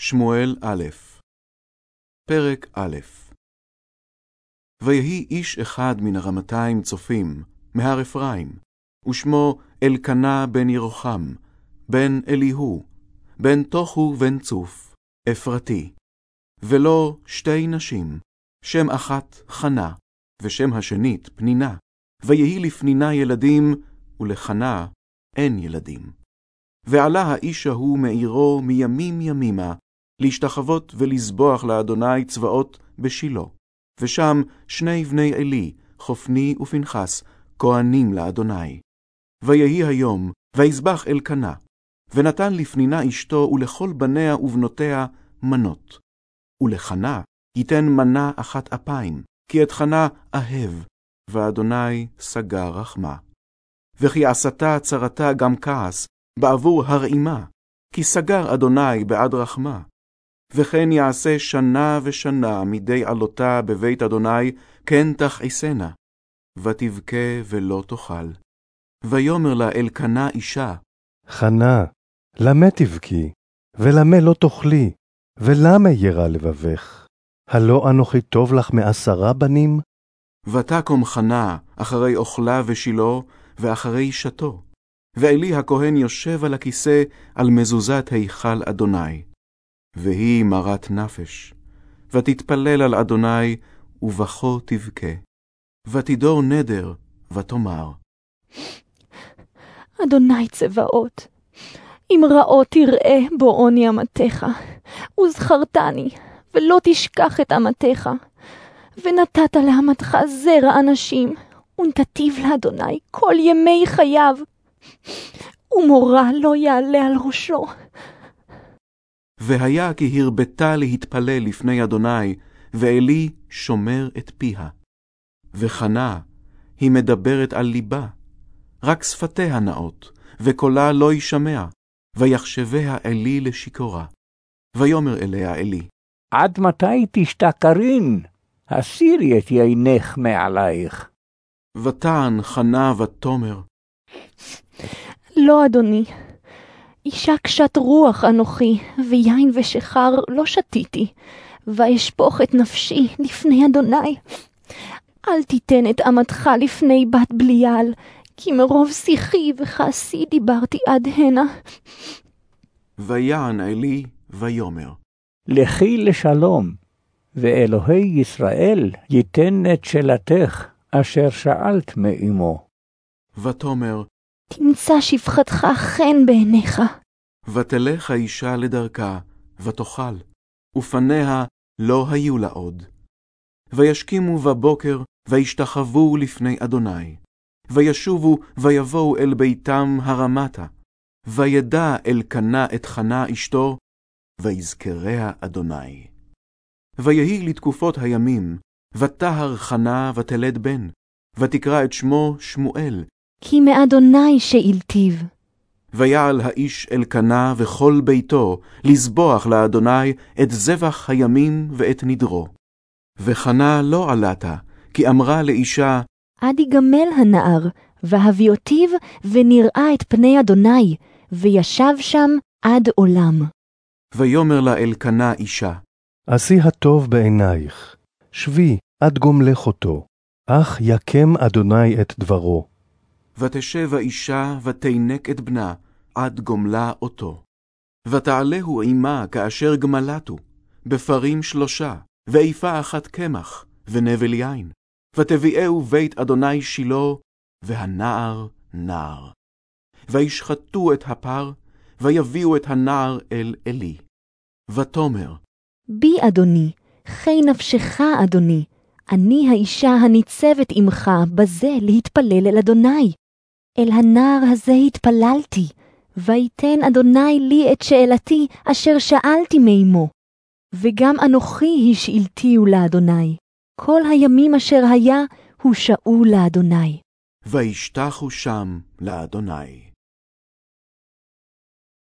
שמואל א', פרק א' ויהי איש אחד מן הרמתיים צופים, מהר אפרים, ושמו אלקנה בן ירוחם, בן אליהו, בן תוכו בן צוף, אפרתי. ולו שתי נשים, שם אחת חנה, ושם השנית פנינה, ויהי לפנינה ילדים, ולחנה אין ילדים. ועלה האיש ההוא מעירו מימים ימימה, להשתחוות ולזבוח לאדוני צבאות בשילה. ושם שני בני עלי, חופני ופנחס, כהנים לאדוני. ויהי היום, ויזבח אלקנה, ונתן לפנינה אשתו ולכל בניה ובנותיה מנות. ולחנה ייתן מנה אחת אפיים, כי את חנה אהב, ואדוני סגר רחמה. וכי עשתה צרתה גם כעס, בעבור הרעימה, כי סגר אדוני בעד רחמה. וכן יעשה שנה ושנה מדי עלותה בבית אדוני, כן תכעסנה, ותבכה ולא תאכל. ויאמר לה אלקנה אישה, חנה, למה תבכי, ולמה לא תאכלי, ולמה ירא לבבך? הלא אנוכי טוב לך מעשרה בנים? ותקום חנה אחרי אוכלה ושילה, ואחרי שתו. ואלי הכהן יושב על הכיסא על מזוזת היכל אדוני. והיא מרת נפש, ותתפלל על אדוני, ובכו תבכה. ותדור נדר, ותאמר. אדוני צבאות, אם רעות תראה בעוני אמתך, וזכרתני, ולא תשכח את אמתך, ונתת לאמתך זרע אנשים, ונתתיו לאדוני כל ימי חייו, ומורא לא יעלה על ראשו. והיה כי הרבתה להתפלל לפני אדוני, ואלי שומר את פיה. וחנה, היא מדברת על ליבה, רק שפתיה נאות, וקולה לא יישמע, ויחשביה אלי לשיכורה. ויאמר אליה אלי, עד מתי תשתכרין? הסירי את יינך מעלייך. ותען חנה ותאמר, לא, אדוני, אישה קשת רוח אנוכי, ויין ושחר לא שתיתי, ואשפוך את נפשי לפני אדוני. אל תיתן את אמתך לפני בת בליעל, כי מרוב שיחי וכעסי דיברתי עד הנה. ויען אלי ויאמר, לכי לשלום, ואלוהי ישראל ייתן את שאלתך אשר שאלת מאמו. ותאמר, תמצא שפחתך חן בעיניך. ותלך האישה לדרכה, ותאכל, ופניה לא היו לה עוד. וישכימו בבוקר, וישתחוו לפני אדוני. וישובו, ויבואו אל ביתם הרמתה. וידע אלקנה את חנה אשתו, ויזכריה אדוני. ויהי לתקופות הימים, ותהר חנה ותלד בן, ותקרא את שמו שמואל, כי מאדוני שאילתיו. ויעל האיש אלקנה וכל ביתו לזבוח לאדוני את זבח הימים ואת נדרו. וחנה לא עלתה, כי אמרה לאישה, עד יגמל הנער, והביאותיו, ונראה את פני אדוני, וישב שם עד עולם. ויאמר לה אלקנה אישה, עשי הטוב בעינייך, שבי עד גומלך אותו, אך יקם אדוני את דברו. ותשב האישה ותינק את בנה, עד גומלה אותו. ותעלהו עמה כאשר גמלתו, בפרים שלושה, ואיפה אחת קמח, ונבל יין. ותביאהו בית אדוני שילה, והנער נער. וישחטו את הפר, ויביאו את הנער אל עלי. ותאמר, בי אדוני, חי נפשך אדוני, אני האישה הניצבת עמך בזה להתפלל אל אדוני. אל הנער הזה התפללתי, ויתן אדוני לי את שאלתי אשר שאלתי מאמו. וגם אנוכי השאלתיהו לאדוני, כל הימים אשר היה, הושעו לאדוני. וישתחו שם לאדוני.